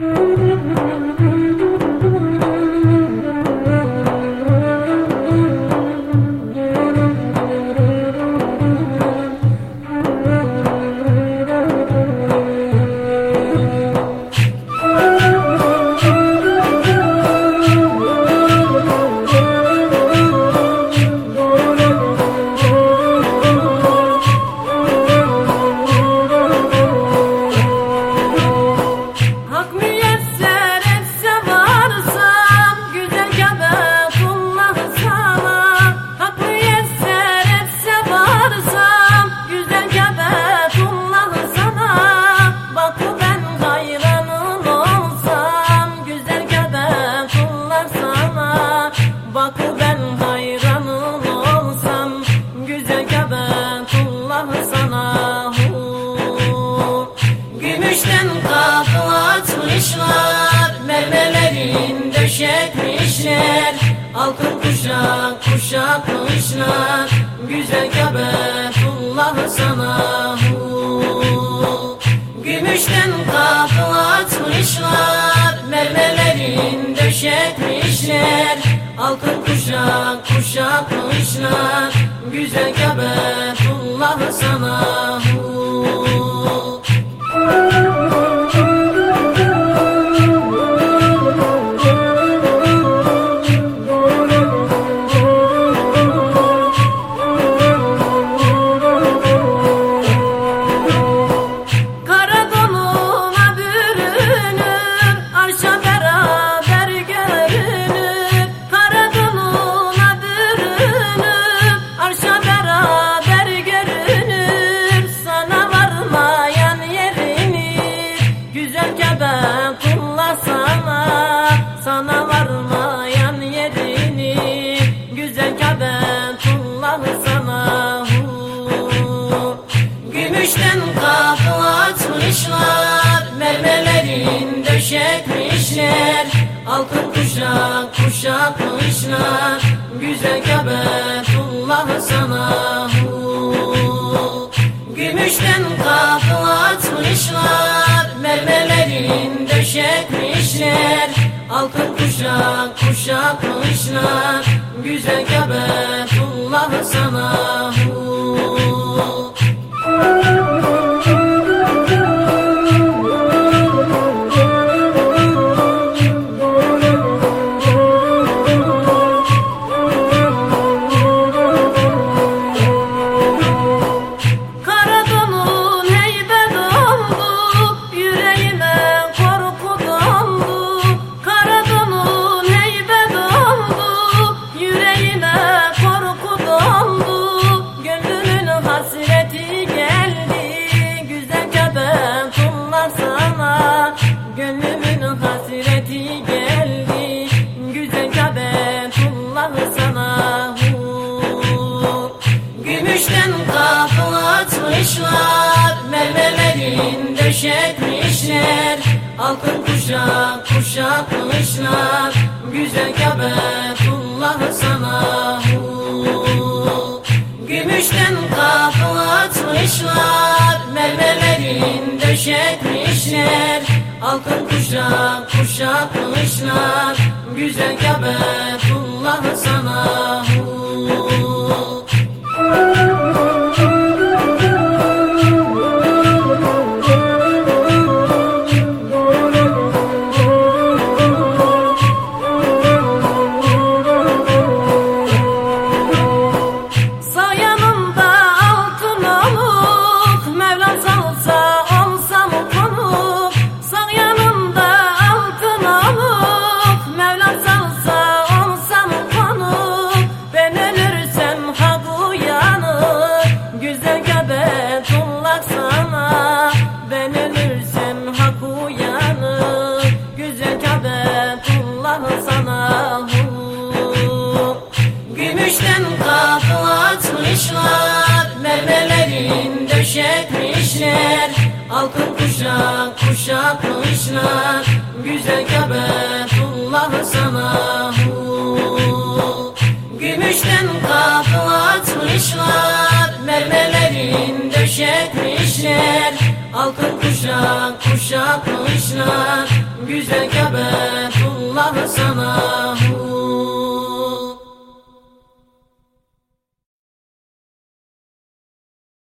Hak Bak ben hayranın olsam Güzel Kâbetullah sana Hu. Gümüşten kapı açmışlar Mermerlerin döşetmişler Altın kuşak kuşatmışlar Güzel Kâbetullah sana hu. Gümüşten kapı açmışlar Mermerlerin döşetmişler Altın kuşak kuşatmışlar Güzel Kâbetullah sana hu. Güzel Kâbetullah sana. Hu. Gümüşten kapı açmışlar Mermerlerin döşetmişler Altın kuşak kuşatmışlar Güzel Kâbetullah sana hu. Gümüşten kapı açmışlar Mermerlerin döşetmişler Altın kuşak kuşatmışlar Güzel Kâbetullah sana Gümüşten kapı açmışlar Mermerlerin döşetmişler. Altın kuşak kuşatmışlar Güzel Kâbetullah sana hu. Gümüşten kapı açmışlar Mermerlerin döşetmişler. Altın kuşak kuşatmışlar Güzel Kâbetullah sana Salsa olsam konuk Sağ yanımda altın oluk Mevlam salsa olsam konuk Ben ölürsem hak uyanır Güzel Kâbetullah sana Ben ölürsem hak uyanır Güzel Kâbetullah sana hu. Gümüşten kapı açmışlar Mermerlerin döşetmişler Altın kuşak kuşatmışlar Güzel Kâbetullah sana. Hu. Gümüşten kapı açmışlar Mermerlerin döşetmişler. Altın kuşak kuşatmışlar güzel Kabetullah'ı sana